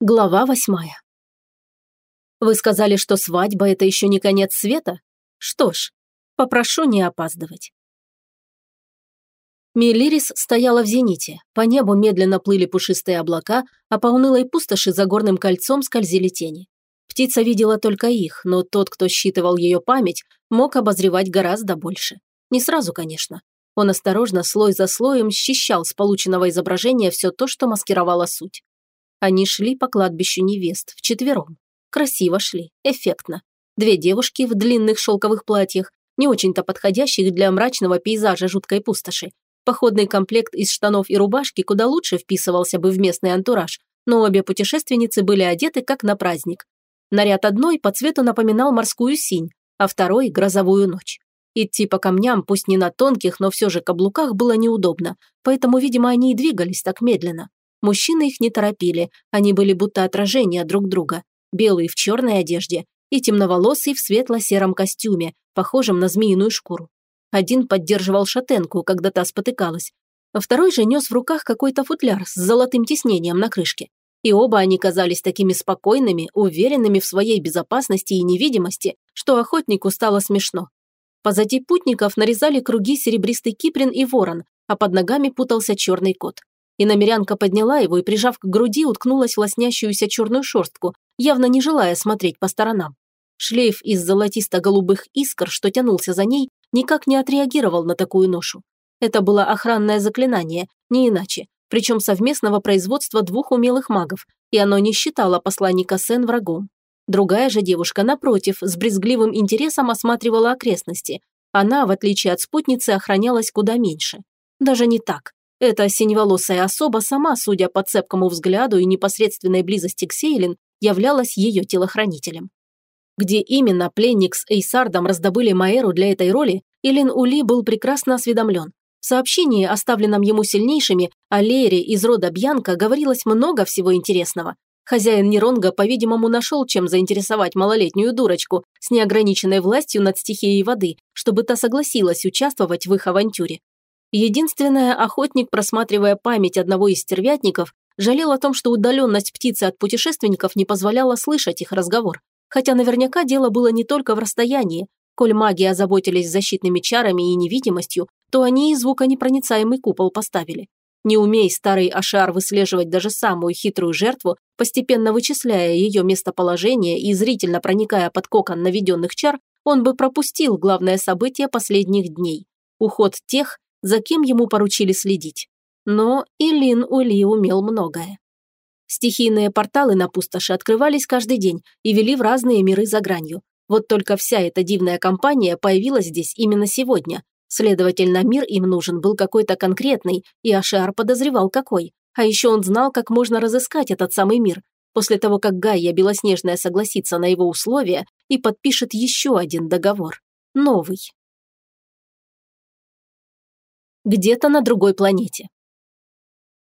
Глава восьмая. Вы сказали, что свадьба – это еще не конец света? Что ж, попрошу не опаздывать. Мелирис стояла в зените. По небу медленно плыли пушистые облака, а по унылой пустоши за горным кольцом скользили тени. Птица видела только их, но тот, кто считывал ее память, мог обозревать гораздо больше. Не сразу, конечно. Он осторожно, слой за слоем, счищал с полученного изображения все то, что маскировало суть. Они шли по кладбищу невест, вчетвером. Красиво шли, эффектно. Две девушки в длинных шелковых платьях, не очень-то подходящих для мрачного пейзажа жуткой пустоши. Походный комплект из штанов и рубашки куда лучше вписывался бы в местный антураж, но обе путешественницы были одеты как на праздник. Наряд одной по цвету напоминал морскую синь, а второй – грозовую ночь. Идти по камням, пусть не на тонких, но все же каблуках, было неудобно, поэтому, видимо, они и двигались так медленно. Мужчины их не торопили, они были будто отражения друг друга. Белый в черной одежде и темноволосый в светло-сером костюме, похожем на змеиную шкуру. Один поддерживал шатенку, когда та спотыкалась, а второй же нес в руках какой-то футляр с золотым тиснением на крышке. И оба они казались такими спокойными, уверенными в своей безопасности и невидимости, что охотнику стало смешно. Позади путников нарезали круги серебристый киприн и ворон, а под ногами путался черный кот. И намерянка подняла его и, прижав к груди, уткнулась в лоснящуюся черную шерстку, явно не желая смотреть по сторонам. Шлейф из золотисто-голубых искр, что тянулся за ней, никак не отреагировал на такую ношу. Это было охранное заклинание, не иначе, причем совместного производства двух умелых магов, и оно не считало посланника Сен врагом. Другая же девушка, напротив, с брезгливым интересом осматривала окрестности. Она, в отличие от спутницы, охранялась куда меньше. Даже не так. Эта синеволосая особа сама, судя по цепкому взгляду и непосредственной близости к Сейлин, являлась ее телохранителем. Где именно пленник с Эйсардом раздобыли Маэру для этой роли, Илин Ули был прекрасно осведомлен. В сообщении, оставленном ему сильнейшими, о Леере из рода Бьянка говорилось много всего интересного. Хозяин Неронга, по-видимому, нашел, чем заинтересовать малолетнюю дурочку с неограниченной властью над стихией воды, чтобы та согласилась участвовать в их авантюре. Единственное, охотник, просматривая память одного из стервятников, жалел о том, что удаленность птицы от путешественников не позволяла слышать их разговор. Хотя наверняка дело было не только в расстоянии. Коль маги озаботились защитными чарами и невидимостью, то они и звуконепроницаемый купол поставили. Не умей старый Ашар выслеживать даже самую хитрую жертву, постепенно вычисляя ее местоположение и зрительно проникая под кокон наведенных чар, он бы пропустил главное событие последних дней – уход тех, за кем ему поручили следить. Но Илин Ули умел многое. Стихийные порталы на пустоши открывались каждый день и вели в разные миры за гранью. Вот только вся эта дивная компания появилась здесь именно сегодня. Следовательно, мир им нужен был какой-то конкретный, и Ашиар подозревал какой. А еще он знал, как можно разыскать этот самый мир, после того, как Гайя Белоснежная согласится на его условия и подпишет еще один договор. Новый где-то на другой планете.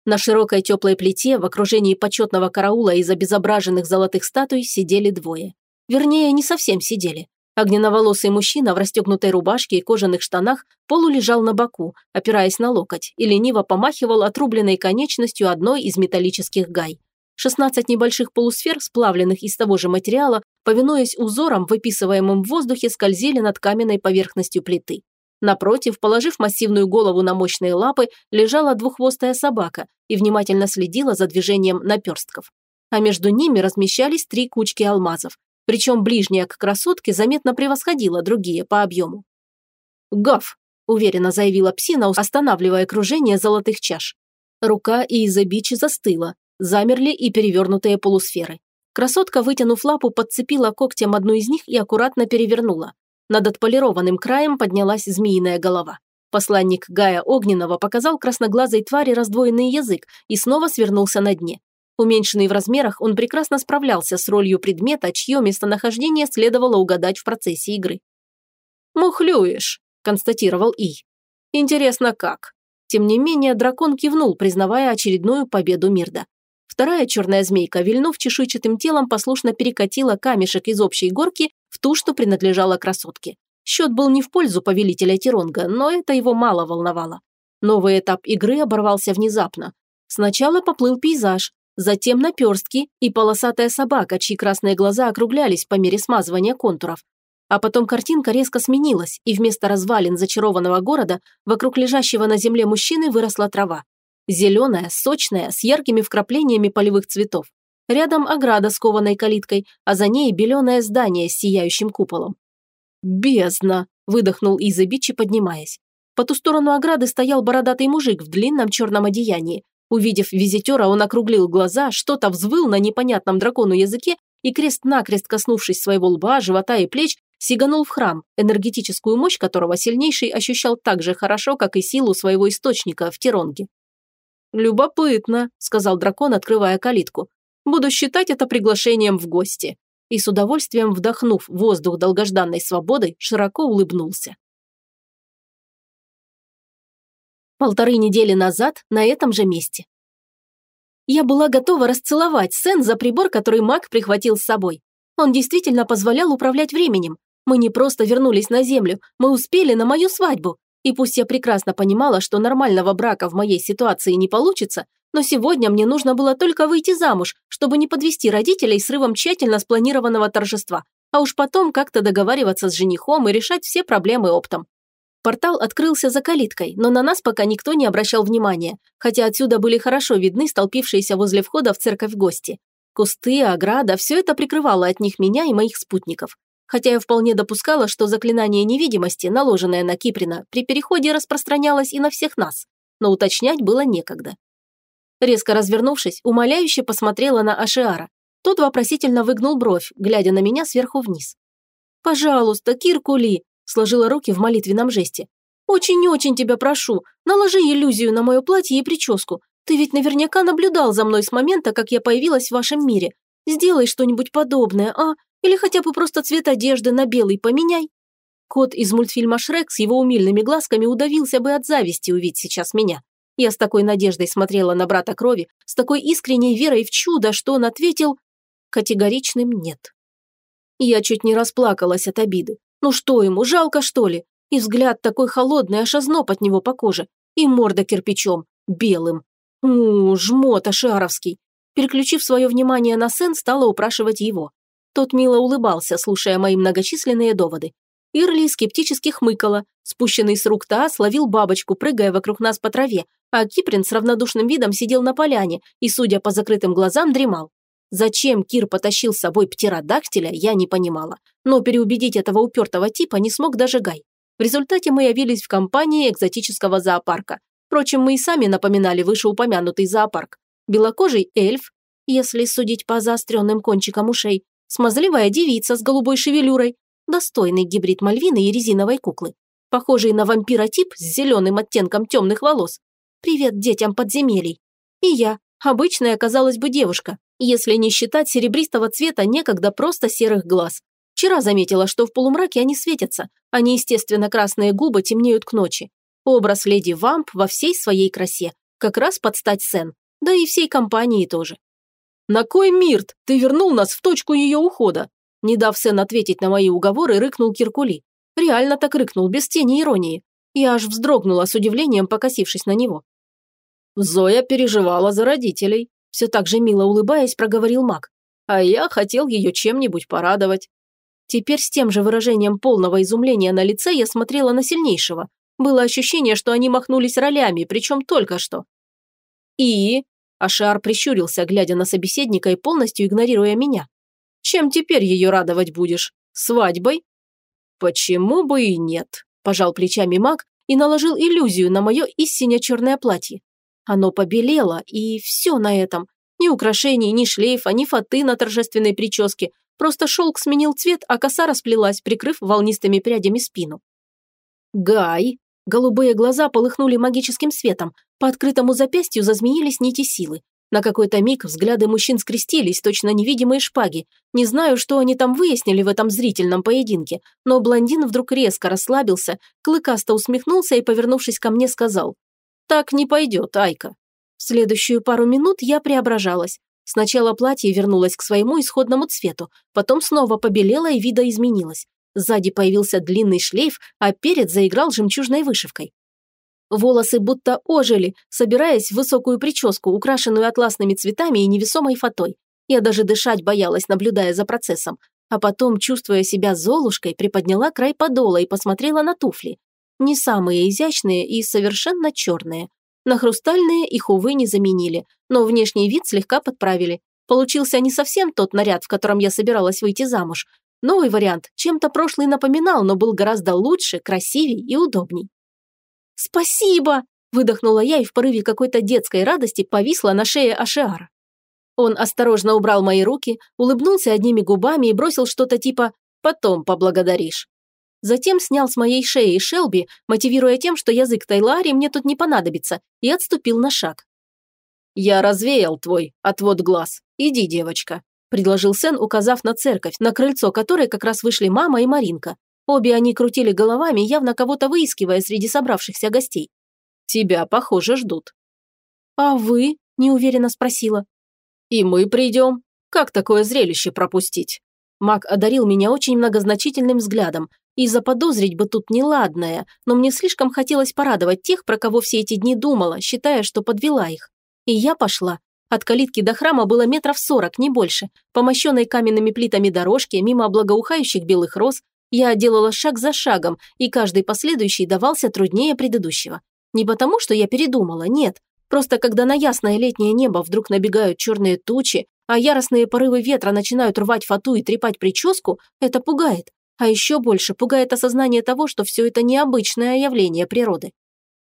На широкой теплой плите в окружении почетного караула из обезображенных золотых статуй сидели двое. Вернее, не совсем сидели. Огненоволосый мужчина в расстегнутой рубашке и кожаных штанах полулежал на боку, опираясь на локоть, и лениво помахивал отрубленной конечностью одной из металлических гай. 16 небольших полусфер, сплавленных из того же материала, повинуясь узорам, выписываемым в воздухе, скользили над каменной поверхностью плиты. Напротив, положив массивную голову на мощные лапы, лежала двуххвостая собака и внимательно следила за движением наперстков. А между ними размещались три кучки алмазов, причем ближняя к красотке заметно превосходила другие по объему. «Гав!» – уверенно заявила псина, останавливая кружение золотых чаш. Рука и Изабичи застыла, замерли и перевернутые полусферы. Красотка, вытянув лапу, подцепила когтем одну из них и аккуратно перевернула. Над отполированным краем поднялась змеиная голова. Посланник Гая Огненного показал красноглазой твари раздвоенный язык и снова свернулся на дне. Уменьшенный в размерах, он прекрасно справлялся с ролью предмета, чье местонахождение следовало угадать в процессе игры. «Мухлюешь», – констатировал И. «Интересно, как?» Тем не менее, дракон кивнул, признавая очередную победу Мирда. Вторая черная змейка, вильнув чешуйчатым телом, послушно перекатила камешек из общей горки ту, что принадлежала красотке. Счет был не в пользу повелителя Тиронга, но это его мало волновало. Новый этап игры оборвался внезапно. Сначала поплыл пейзаж, затем наперстки и полосатая собака, чьи красные глаза округлялись по мере смазывания контуров. А потом картинка резко сменилась, и вместо развалин зачарованного города вокруг лежащего на земле мужчины выросла трава. Зеленая, сочная, с яркими вкраплениями полевых цветов. Рядом ограда с кованой калиткой, а за ней беленое здание с сияющим куполом. «Бездна!» – выдохнул Иза Бичи, поднимаясь. По ту сторону ограды стоял бородатый мужик в длинном черном одеянии. Увидев визитера, он округлил глаза, что-то взвыл на непонятном дракону языке и крест-накрест коснувшись своего лба, живота и плеч, сиганул в храм, энергетическую мощь которого сильнейший ощущал так же хорошо, как и силу своего источника в Тиронге. «Любопытно», – сказал дракон, открывая калитку. «Буду считать это приглашением в гости». И с удовольствием вдохнув воздух долгожданной свободы, широко улыбнулся. Полторы недели назад на этом же месте. Я была готова расцеловать Сен за прибор, который маг прихватил с собой. Он действительно позволял управлять временем. Мы не просто вернулись на Землю, мы успели на мою свадьбу. И пусть я прекрасно понимала, что нормального брака в моей ситуации не получится, но сегодня мне нужно было только выйти замуж, чтобы не подвести родителей срывом тщательно спланированного торжества, а уж потом как-то договариваться с женихом и решать все проблемы оптом. Портал открылся за калиткой, но на нас пока никто не обращал внимания, хотя отсюда были хорошо видны столпившиеся возле входа в церковь гости. Кусты, ограда – все это прикрывало от них меня и моих спутников хотя я вполне допускала, что заклинание невидимости, наложенное на Киприна, при переходе распространялось и на всех нас, но уточнять было некогда. Резко развернувшись, умоляюще посмотрела на Ашиара. Тот вопросительно выгнул бровь, глядя на меня сверху вниз. «Пожалуйста, Киркули!» – сложила руки в молитвенном жесте. «Очень-очень тебя прошу, наложи иллюзию на мое платье и прическу. Ты ведь наверняка наблюдал за мной с момента, как я появилась в вашем мире. Сделай что-нибудь подобное, а? Или хотя бы просто цвет одежды на белый поменяй. Кот из мультфильма «Шрек» с его умильными глазками удавился бы от зависти увидеть сейчас меня. Я с такой надеждой смотрела на брата крови, с такой искренней верой в чудо, что он ответил категоричным «нет». Я чуть не расплакалась от обиды. Ну что ему, жалко что ли? И взгляд такой холодный, аж озноб от него по коже. И морда кирпичом, белым. У, жмот ашаровский. Переключив свое внимание на Сен, стала упрашивать его. Тот мило улыбался, слушая мои многочисленные доводы. Ирли скептически хмыкала. Спущенный с рук Таас ловил бабочку, прыгая вокруг нас по траве, а Киприн с равнодушным видом сидел на поляне и, судя по закрытым глазам, дремал. Зачем Кир потащил с собой птеродактиля, я не понимала. Но переубедить этого упертого типа не смог даже Гай. В результате мы явились в компании экзотического зоопарка. Впрочем, мы и сами напоминали вышеупомянутый зоопарк. Белокожий эльф, если судить по заостренным кончикам ушей, Смазливая девица с голубой шевелюрой, достойный гибрид Мальвины и резиновой куклы, похожий на вампиротип с зеленым оттенком темных волос. Привет детям подземелий. И я, обычная, казалось бы, девушка, если не считать серебристого цвета некогда просто серых глаз. Вчера заметила, что в полумраке они светятся, а неестественно красные губы темнеют к ночи. Образ леди Вамп во всей своей красе, как раз под стать Сен, да и всей компании тоже. «На кой, Мирт, ты вернул нас в точку ее ухода?» Не дав Сен ответить на мои уговоры, рыкнул Киркули. Реально так рыкнул, без тени иронии. Я аж вздрогнула с удивлением, покосившись на него. Зоя переживала за родителей. Все так же мило улыбаясь, проговорил маг. А я хотел ее чем-нибудь порадовать. Теперь с тем же выражением полного изумления на лице я смотрела на сильнейшего. Было ощущение, что они махнулись ролями, причем только что. «И?» Ашар прищурился, глядя на собеседника и полностью игнорируя меня. «Чем теперь ее радовать будешь? Свадьбой?» «Почему бы и нет?» – пожал плечами маг и наложил иллюзию на мое истинно черное платье. Оно побелело, и все на этом. Ни украшений, ни шлейфа, ни фаты на торжественной прическе. Просто шелк сменил цвет, а коса расплелась, прикрыв волнистыми прядями спину. «Гай!» Голубые глаза полыхнули магическим светом, по открытому запястью зазмеились нити силы. На какой-то миг взгляды мужчин скрестились, точно невидимые шпаги. Не знаю, что они там выяснили в этом зрительном поединке, но блондин вдруг резко расслабился, клыкасто усмехнулся и, повернувшись ко мне, сказал «Так не пойдет, Айка». В следующую пару минут я преображалась. Сначала платье вернулось к своему исходному цвету, потом снова побелело и вида изменилось. Сзади появился длинный шлейф, а перед заиграл жемчужной вышивкой. Волосы будто ожили, собираясь в высокую прическу, украшенную атласными цветами и невесомой фатой. Я даже дышать боялась, наблюдая за процессом. А потом, чувствуя себя золушкой, приподняла край подола и посмотрела на туфли. Не самые изящные и совершенно черные. На хрустальные их, увы, не заменили, но внешний вид слегка подправили. Получился не совсем тот наряд, в котором я собиралась выйти замуж. Новый вариант чем-то прошлый напоминал, но был гораздо лучше, красивей и удобней. «Спасибо!» – выдохнула я и в порыве какой-то детской радости повисла на шее Ашиара. Он осторожно убрал мои руки, улыбнулся одними губами и бросил что-то типа «потом поблагодаришь». Затем снял с моей шеи Шелби, мотивируя тем, что язык Тайлари мне тут не понадобится, и отступил на шаг. «Я развеял твой отвод глаз. Иди, девочка», – предложил Сен, указав на церковь, на крыльцо которой как раз вышли мама и Маринка. Обе они крутили головами, явно кого-то выискивая среди собравшихся гостей. «Тебя, похоже, ждут». «А вы?» – неуверенно спросила. «И мы придем. Как такое зрелище пропустить?» Маг одарил меня очень многозначительным взглядом, и заподозрить бы тут неладное, но мне слишком хотелось порадовать тех, про кого все эти дни думала, считая, что подвела их. И я пошла. От калитки до храма было метров сорок, не больше. По мощенной каменными плитами дорожки, мимо благоухающих белых роз, я делала шаг за шагом, и каждый последующий давался труднее предыдущего. Не потому, что я передумала, нет. Просто когда на ясное летнее небо вдруг набегают черные тучи, а яростные порывы ветра начинают рвать фату и трепать прическу, это пугает. А еще больше пугает осознание того, что все это необычное явление природы.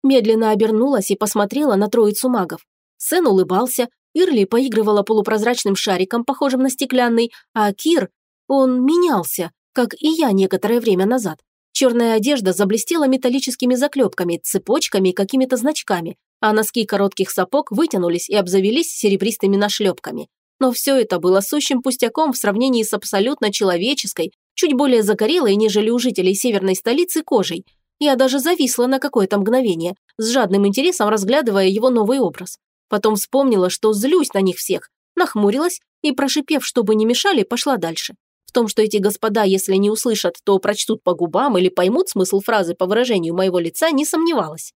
Медленно обернулась и посмотрела на троицу магов. Сен улыбался, Ирли поигрывала полупрозрачным шариком, похожим на стеклянный, а Кир, он менялся, как и я некоторое время назад. Черная одежда заблестела металлическими заклепками, цепочками и какими-то значками, а носки коротких сапог вытянулись и обзавелись серебристыми нашлепками. Но все это было сущим пустяком в сравнении с абсолютно человеческой, чуть более загорелой, нежели у жителей северной столицы, кожей. Я даже зависла на какое-то мгновение, с жадным интересом разглядывая его новый образ. Потом вспомнила, что злюсь на них всех, нахмурилась и, прошипев, чтобы не мешали, пошла дальше. В том, что эти господа, если не услышат, то прочтут по губам или поймут смысл фразы по выражению моего лица, не сомневалась.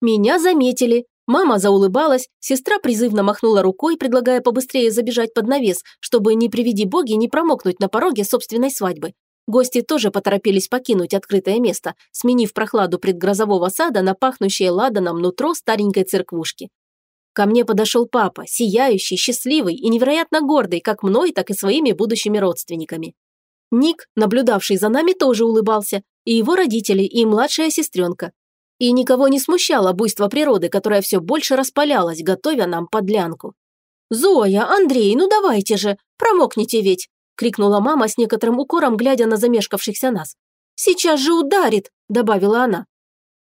Меня заметили. Мама заулыбалась, сестра призывно махнула рукой, предлагая побыстрее забежать под навес, чтобы, не приведи боги, не промокнуть на пороге собственной свадьбы. Гости тоже поторопились покинуть открытое место, сменив прохладу предгрозового сада на пахнущее ладаном нутро старенькой церквушки. Ко мне подошел папа, сияющий, счастливый и невероятно гордый как мной, так и своими будущими родственниками. Ник, наблюдавший за нами, тоже улыбался, и его родители, и младшая сестренка. И никого не смущало буйство природы, которое все больше распалялось, готовя нам подлянку. «Зоя, Андрей, ну давайте же, промокните ведь!» – крикнула мама с некоторым укором, глядя на замешкавшихся нас. «Сейчас же ударит!» – добавила она.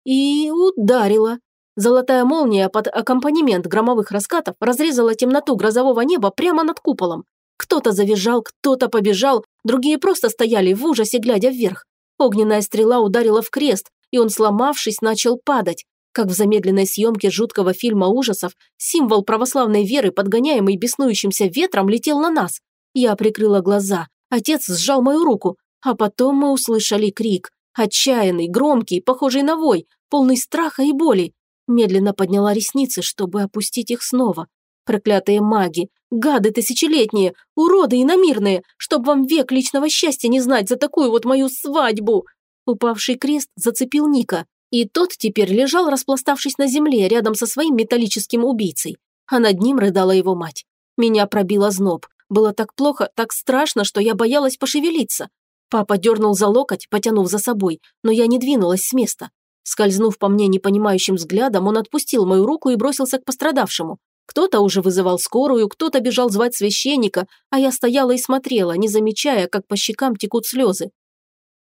И ударила. Золотая молния под аккомпанемент громовых раскатов разрезала темноту грозового неба прямо над куполом. Кто-то завизжал, кто-то побежал, другие просто стояли в ужасе, глядя вверх. Огненная стрела ударила в крест, и он, сломавшись, начал падать. Как в замедленной съемке жуткого фильма ужасов, символ православной веры, подгоняемый беснующимся ветром, летел на нас. Я прикрыла глаза. Отец сжал мою руку. А потом мы услышали крик. Отчаянный, громкий, похожий на вой, полный страха и боли. Медленно подняла ресницы, чтобы опустить их снова. Проклятые маги, гады тысячелетние, уроды иномирные, чтоб вам век личного счастья не знать за такую вот мою свадьбу. Упавший крест зацепил Ника, и тот теперь лежал, распластавшись на земле, рядом со своим металлическим убийцей. А над ним рыдала его мать. Меня пробило зноб. Было так плохо, так страшно, что я боялась пошевелиться. Папа дернул за локоть, потянув за собой, но я не двинулась с места. Скользнув по мне непонимающим взглядом, он отпустил мою руку и бросился к пострадавшему. Кто-то уже вызывал скорую, кто-то бежал звать священника, а я стояла и смотрела, не замечая, как по щекам текут слезы.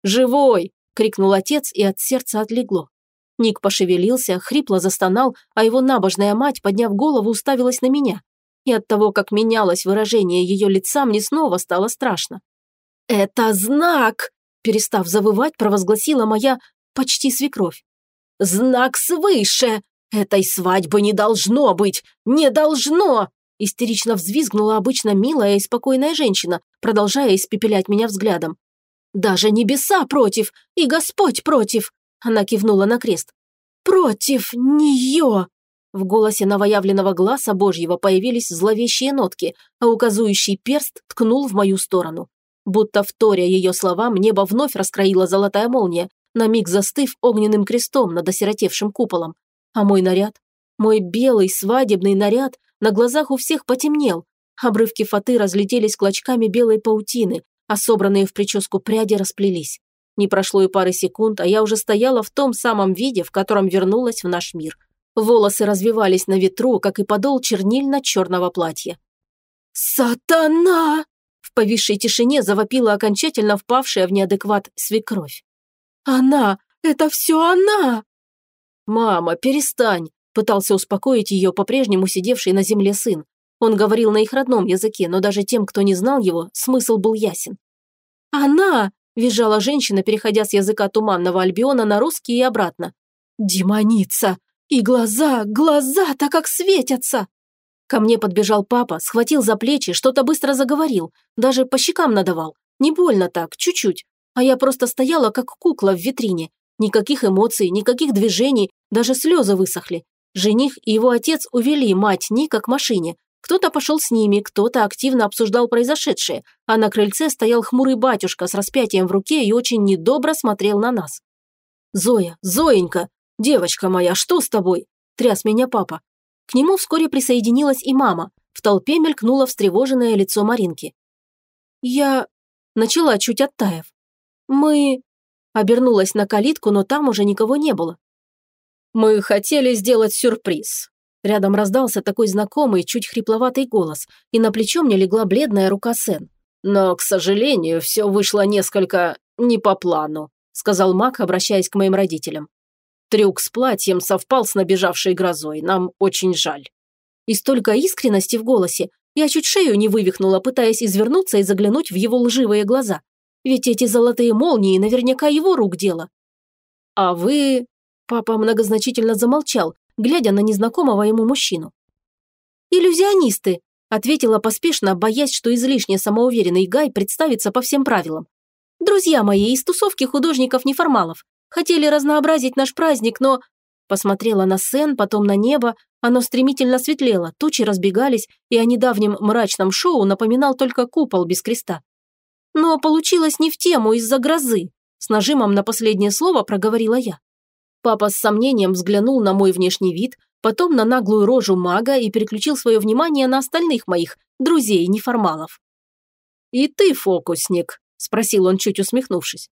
«Живой!» – крикнул отец, и от сердца отлегло. Ник пошевелился, хрипло застонал, а его набожная мать, подняв голову, уставилась на меня. И от того, как менялось выражение ее лица, мне снова стало страшно. «Это знак!» – перестав завывать, провозгласила моя почти свекровь. «Знак свыше! Этой свадьбы не должно быть! Не должно!» Истерично взвизгнула обычно милая и спокойная женщина, продолжая испепелять меня взглядом. «Даже небеса против, и Господь против!» Она кивнула на крест. против нее!» В голосе новоявленного глаза Божьего появились зловещие нотки, а указующий перст ткнул в мою сторону. Будто вторя ее словам, небо вновь раскроила золотая молния, на миг застыв огненным крестом над осиротевшим куполом. А мой наряд? Мой белый свадебный наряд на глазах у всех потемнел. Обрывки фаты разлетелись клочками белой паутины, а собранные в прическу пряди расплелись. Не прошло и пары секунд, а я уже стояла в том самом виде, в котором вернулась в наш мир. Волосы развивались на ветру, как и подол чернильно-черного платья. «Сатана!» В повисшей тишине завопила окончательно впавшая в неадекват свекровь. «Она! Это все она!» «Мама, перестань!» – пытался успокоить ее по-прежнему сидевший на земле сын. Он говорил на их родном языке, но даже тем, кто не знал его, смысл был ясен. «Она!» – визжала женщина, переходя с языка туманного Альбиона на русский и обратно. «Демоница! И глаза, глаза-то как светятся!» Ко мне подбежал папа, схватил за плечи, что-то быстро заговорил, даже по щекам надавал. Не больно так, чуть-чуть. А я просто стояла, как кукла в витрине. Никаких эмоций, никаких движений, даже слезы высохли. Жених и его отец увели мать Ника к машине. Кто-то пошел с ними, кто-то активно обсуждал произошедшее, а на крыльце стоял хмурый батюшка с распятием в руке и очень недобро смотрел на нас. «Зоя, Зоенька, девочка моя, что с тобой?» – тряс меня папа. К нему вскоре присоединилась и мама. В толпе мелькнуло встревоженное лицо Маринки. «Я...» – начала чуть оттаив. «Мы...» – обернулась на калитку, но там уже никого не было. «Мы хотели сделать сюрприз». Рядом раздался такой знакомый, чуть хрипловатый голос, и на плечо мне легла бледная рука Сен. «Но, к сожалению, все вышло несколько не по плану», сказал Мак, обращаясь к моим родителям. Трюк с платьем совпал с набежавшей грозой. Нам очень жаль». И столько искренности в голосе. Я чуть шею не вывихнула, пытаясь извернуться и заглянуть в его лживые глаза. Ведь эти золотые молнии наверняка его рук дело. «А вы...» Папа многозначительно замолчал, глядя на незнакомого ему мужчину. «Иллюзионисты», – ответила поспешно, боясь, что излишне самоуверенный Гай представится по всем правилам. «Друзья мои из тусовки художников-неформалов. Хотели разнообразить наш праздник, но...» Посмотрела на Сен, потом на небо. Оно стремительно светлело, тучи разбегались, и о недавнем мрачном шоу напоминал только купол без креста. Но получилось не в тему из-за грозы. С нажимом на последнее слово проговорила я. Папа с сомнением взглянул на мой внешний вид, потом на наглую рожу мага и переключил свое внимание на остальных моих друзей-неформалов. «И ты фокусник?» – спросил он, чуть усмехнувшись.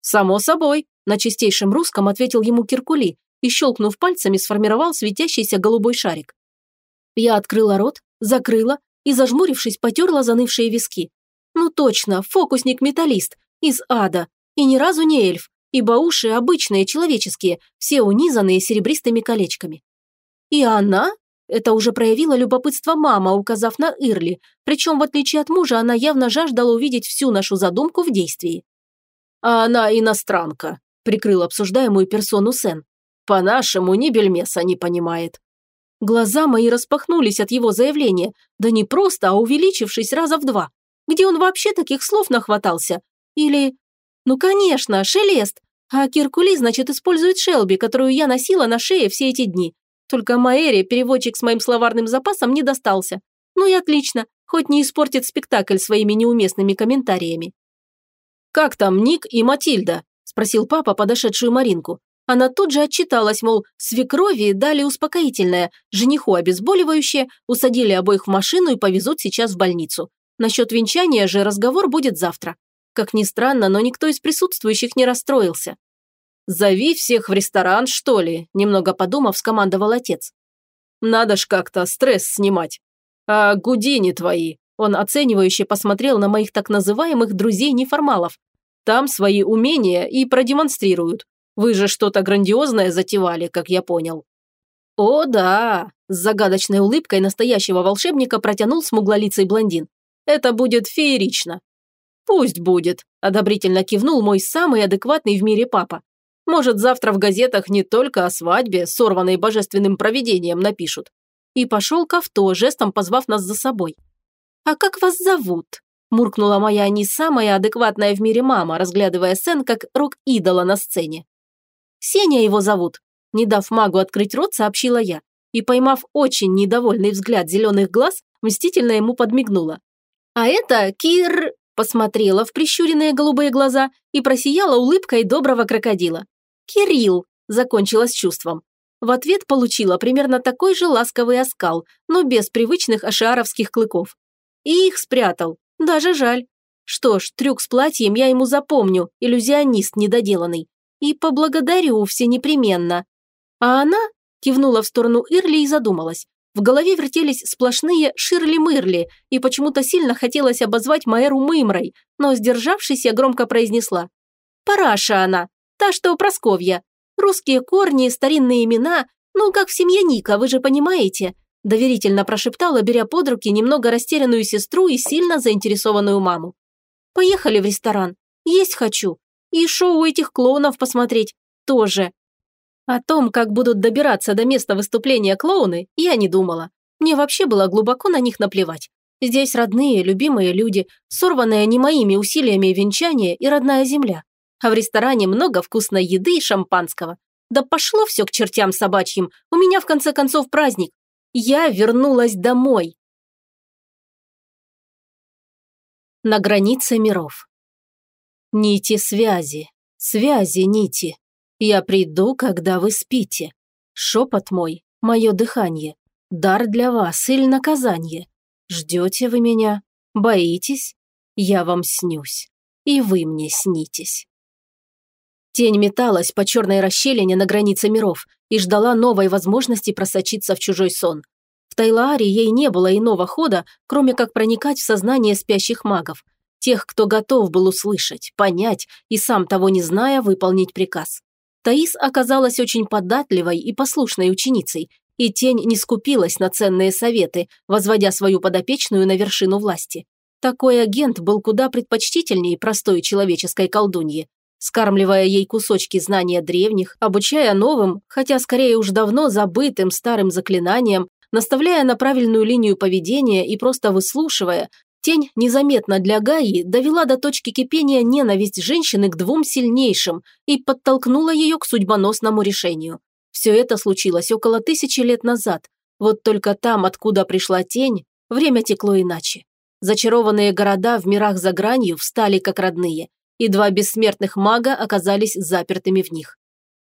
«Само собой», – на чистейшем русском ответил ему Киркули и, щелкнув пальцами, сформировал светящийся голубой шарик. Я открыла рот, закрыла и, зажмурившись, потерла занывшие виски. Ну точно, фокусник-металлист, из ада, и ни разу не эльф, ибо уши обычные, человеческие, все унизанные серебристыми колечками. И она? Это уже проявила любопытство мама, указав на Ирли, причем, в отличие от мужа, она явно жаждала увидеть всю нашу задумку в действии. «А она иностранка», – прикрыл обсуждаемую персону Сен. «По-нашему, ни бельмеса не понимает». Глаза мои распахнулись от его заявления, да не просто, а увеличившись раза в два. Где он вообще таких слов нахватался? Или... Ну, конечно, Шелест. А Киркули, значит, использует Шелби, которую я носила на шее все эти дни. Только Маэре, переводчик с моим словарным запасом, не достался. Ну и отлично, хоть не испортит спектакль своими неуместными комментариями. «Как там Ник и Матильда?» – спросил папа подошедшую Маринку. Она тут же отчиталась, мол, свекрови дали успокоительное, жениху обезболивающее, усадили обоих в машину и повезут сейчас в больницу. Насчет венчания же разговор будет завтра. Как ни странно, но никто из присутствующих не расстроился. «Зови всех в ресторан, что ли?» – немного подумав, скомандовал отец. «Надо ж как-то стресс снимать. А гудини твои?» Он оценивающе посмотрел на моих так называемых друзей-неформалов. Там свои умения и продемонстрируют. Вы же что-то грандиозное затевали, как я понял». «О, да!» – с загадочной улыбкой настоящего волшебника протянул смуглолицый блондин. «Это будет феерично». «Пусть будет», – одобрительно кивнул мой самый адекватный в мире папа. «Может, завтра в газетах не только о свадьбе, сорванной божественным провидением, напишут». И пошел к авто, жестом позвав нас за собой. «А как вас зовут?» – муркнула моя не самая адекватная в мире мама, разглядывая Сен как рок-идола на сцене. «Сеня его зовут», – не дав магу открыть рот, сообщила я. И, поймав очень недовольный взгляд зеленых глаз, мстительно ему подмигнула. «А это Кир...» посмотрела в прищуренные голубые глаза и просияла улыбкой доброго крокодила. «Кирилл!» – закончила с чувством. В ответ получила примерно такой же ласковый оскал, но без привычных ашиаровских клыков. И их спрятал. Даже жаль. Что ж, трюк с платьем я ему запомню, иллюзионист недоделанный. И поблагодарю все непременно. А она кивнула в сторону Ирли и задумалась. В голове вертелись сплошные Ширли-Мырли, и почему-то сильно хотелось обозвать Маэру Мымрой, но, сдержавшись, я громко произнесла. «Параша она, та, что Просковья. Русские корни, старинные имена, ну, как в семье Ника, вы же понимаете?» Доверительно прошептала, беря под руки немного растерянную сестру и сильно заинтересованную маму. «Поехали в ресторан. Есть хочу. И шоу этих клоунов посмотреть тоже. О том, как будут добираться до места выступления клоуны, я не думала. Мне вообще было глубоко на них наплевать. Здесь родные, любимые люди, сорванные не моими усилиями венчание и родная земля. А в ресторане много вкусной еды и шампанского. Да пошло все к чертям собачьим, у меня в конце концов праздник. Я вернулась домой. На границе миров. Нити связи, связи нити. Я приду, когда вы спите. Шепот мой, мое дыхание. Дар для вас или наказание. Ждете вы меня? Боитесь? Я вам снюсь. И вы мне снитесь. Тень металась по черной расщелине на границе миров и ждала новой возможности просочиться в чужой сон. В Тайлааре ей не было иного хода, кроме как проникать в сознание спящих магов, тех, кто готов был услышать, понять и, сам того не зная, выполнить приказ. Таис оказалась очень податливой и послушной ученицей, и тень не скупилась на ценные советы, возводя свою подопечную на вершину власти. Такой агент был куда предпочтительнее простой человеческой колдуньи, скармливая ей кусочки знания древних, обучая новым, хотя скорее уж давно забытым старым заклинаниям, наставляя на правильную линию поведения и просто выслушивая, Тень незаметно для Гаи довела до точки кипения ненависть женщины к двум сильнейшим и подтолкнула ее к судьбоносному решению. Все это случилось около тысячи лет назад. Вот только там, откуда пришла тень, время текло иначе. Зачарованные города в мирах за гранью встали как родные, и два бессмертных мага оказались запертыми в них.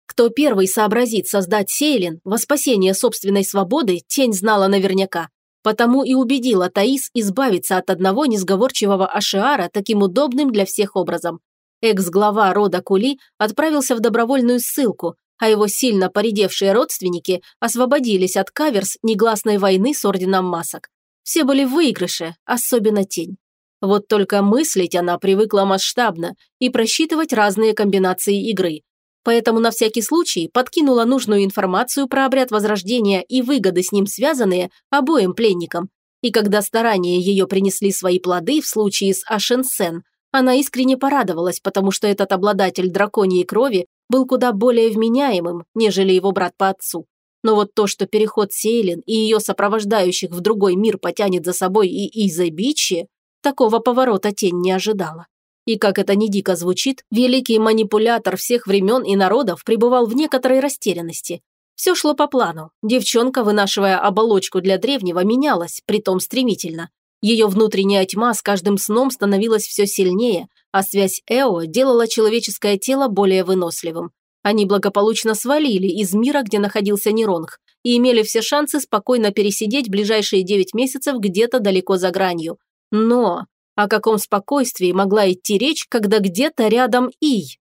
Кто первый сообразит создать Сейлин во спасение собственной свободы, тень знала наверняка. Потому и убедила Таис избавиться от одного несговорчивого Ашиара таким удобным для всех образом. Экс-глава рода Кули отправился в добровольную ссылку, а его сильно поредевшие родственники освободились от каверс негласной войны с Орденом Масок. Все были в выигрыше, особенно Тень. Вот только мыслить она привыкла масштабно и просчитывать разные комбинации игры, поэтому на всякий случай подкинула нужную информацию про обряд возрождения и выгоды с ним связанные обоим пленникам. И когда старания ее принесли свои плоды в случае с Ашенсен, она искренне порадовалась, потому что этот обладатель драконьей крови был куда более вменяемым, нежели его брат по отцу. Но вот то, что переход Сейлин и ее сопровождающих в другой мир потянет за собой и Иза Бичи, такого поворота тень не ожидала. И как это ни дико звучит, великий манипулятор всех времен и народов пребывал в некоторой растерянности. Все шло по плану. Девчонка, вынашивая оболочку для древнего, менялась, притом стремительно. Ее внутренняя тьма с каждым сном становилась все сильнее, а связь Эо делала человеческое тело более выносливым. Они благополучно свалили из мира, где находился Неронг, и имели все шансы спокойно пересидеть ближайшие девять месяцев где-то далеко за гранью. Но о каком спокойствии могла идти речь, когда где-то рядом Ий?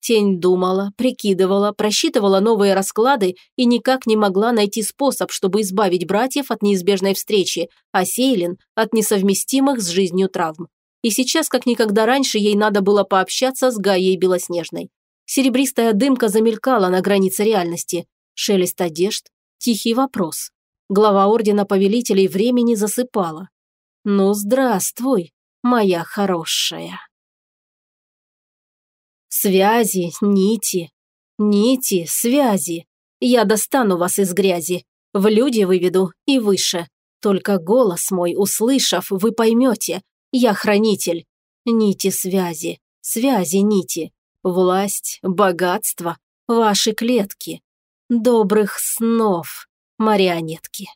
Тень думала, прикидывала, просчитывала новые расклады и никак не могла найти способ, чтобы избавить братьев от неизбежной встречи, а Сейлин – от несовместимых с жизнью травм. И сейчас, как никогда раньше, ей надо было пообщаться с Гаей Белоснежной. Серебристая дымка замелькала на границе реальности. Шелест одежд, тихий вопрос. Глава Ордена Повелителей Времени засыпала. «Ну, здравствуй, моя хорошая. Связи, нити, нити, связи. Я достану вас из грязи, в люди выведу и выше. Только голос мой услышав, вы поймете, я хранитель. Нити связи, связи нити, власть, богатство, ваши клетки. Добрых снов, марионетки.